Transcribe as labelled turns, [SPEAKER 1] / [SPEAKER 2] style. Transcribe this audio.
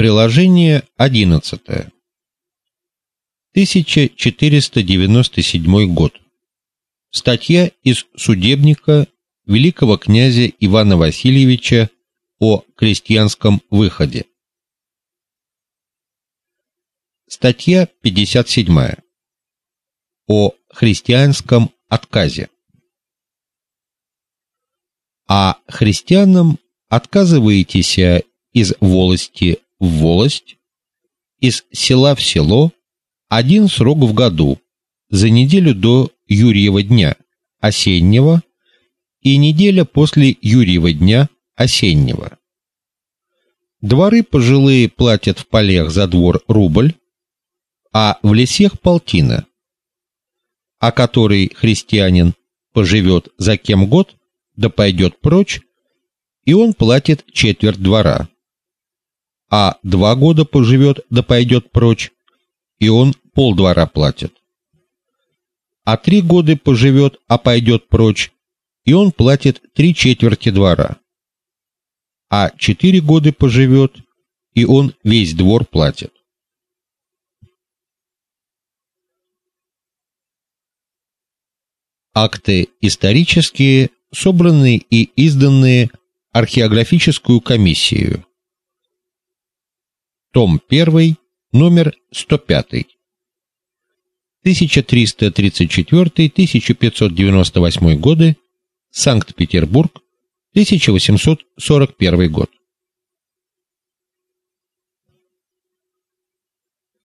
[SPEAKER 1] Приложение 11. 1497 год. Статья из судебника великого князя Ивана Васильевича о крестьянском выходе. Статья 57. О христианском отказе. А христианам отказываетесь из волости в волость, из села в село, один срок в году, за неделю до Юрьева дня осеннего и неделя после Юрьева дня осеннего. Дворы пожилые платят в полях за двор рубль, а в лесах полтина. А который христианин поживет за кем год, да пойдет прочь, и он платит четверть двора а два года поживет да пойдет прочь, и он полдвора платит. А три года поживет, а пойдет прочь, и он платит три четверти двора. А четыре года поживет, и он весь двор платит. Акты исторические, собранные и изданные археографическую комиссию том 1, номер 105. 1334-1598 годы, Санкт-Петербург, 1841 год.